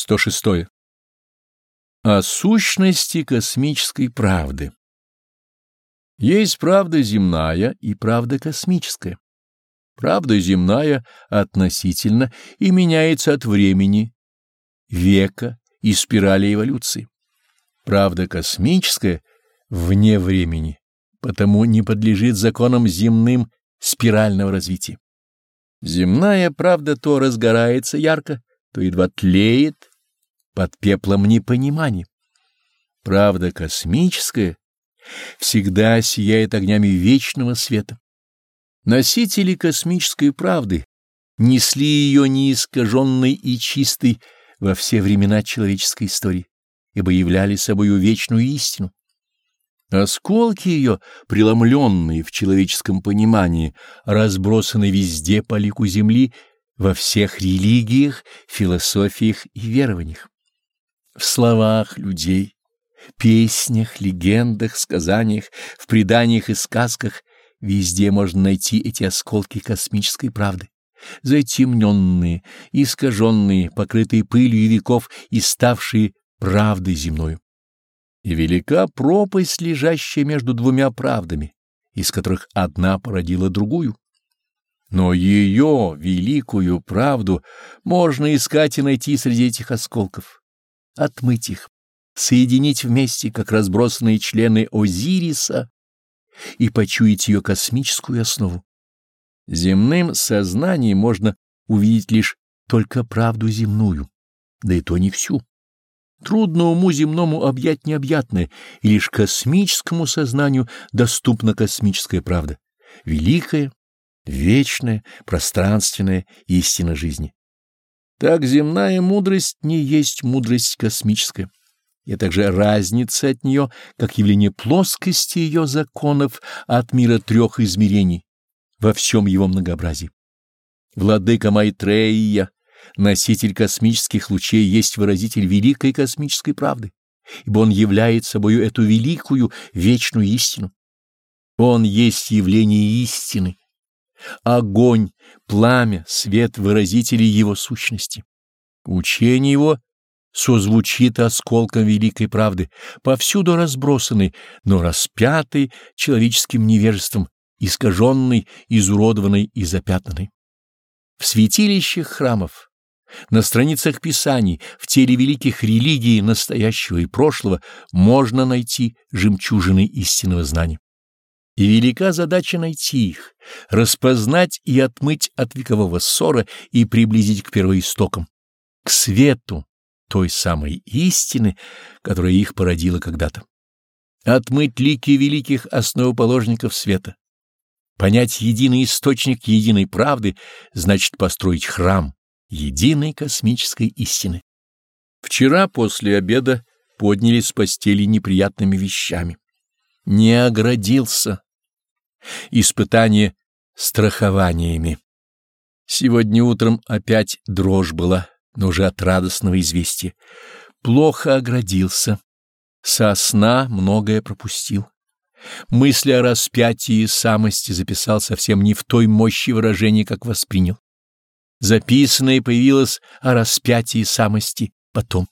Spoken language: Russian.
106. О сущности космической правды. Есть правда земная и правда космическая. Правда земная относительно и меняется от времени, века и спирали эволюции. Правда космическая вне времени, потому не подлежит законам земным спирального развития. Земная правда то разгорается ярко, то едва тлеет под пеплом непонимания. Правда космическая всегда сияет огнями вечного света. Носители космической правды несли ее неискаженной и чистой во все времена человеческой истории, ибо являли собою вечную истину. Осколки ее, преломленные в человеческом понимании, разбросаны везде по лику земли, во всех религиях, философиях и верованиях. В словах людей, песнях, легендах, сказаниях, в преданиях и сказках везде можно найти эти осколки космической правды, затемненные, искаженные, покрытые пылью веков и ставшие правдой земною. И велика пропасть, лежащая между двумя правдами, из которых одна породила другую. Но ее, великую правду, можно искать и найти среди этих осколков, отмыть их, соединить вместе, как разбросанные члены Озириса, и почуять ее космическую основу. Земным сознанием можно увидеть лишь только правду земную, да и то не всю. Трудно уму земному объять необъятное, и лишь космическому сознанию доступна космическая правда, великая, вечная, пространственная истина жизни. Так земная мудрость не есть мудрость космическая, и также разница от нее, как явление плоскости ее законов от мира трех измерений во всем его многообразии. Владыка Майтрея Носитель космических лучей есть выразитель великой космической правды, ибо он являет собою эту великую вечную истину. Он есть явление истины, огонь, пламя, свет выразителей его сущности. Учение его созвучит осколком великой правды, повсюду разбросанный, но распятый человеческим невежеством, искаженный, изуродованный и запятнанный. В святилищах храмов, на страницах Писаний, в теле великих религий настоящего и прошлого можно найти жемчужины истинного знания. И велика задача найти их, распознать и отмыть от векового ссора и приблизить к первоистокам, к свету той самой истины, которая их породила когда-то. Отмыть лики великих основоположников света. Понять единый источник единой правды значит построить храм, единой космической истины. Вчера после обеда поднялись с постели неприятными вещами. Не оградился. Испытание страхованиями. Сегодня утром опять дрожь была, но уже от радостного известия. Плохо оградился. Со сна многое пропустил. Мысли о распятии и самости записал совсем не в той мощи выражения, как воспринял записанное появилось о распятии самости потом.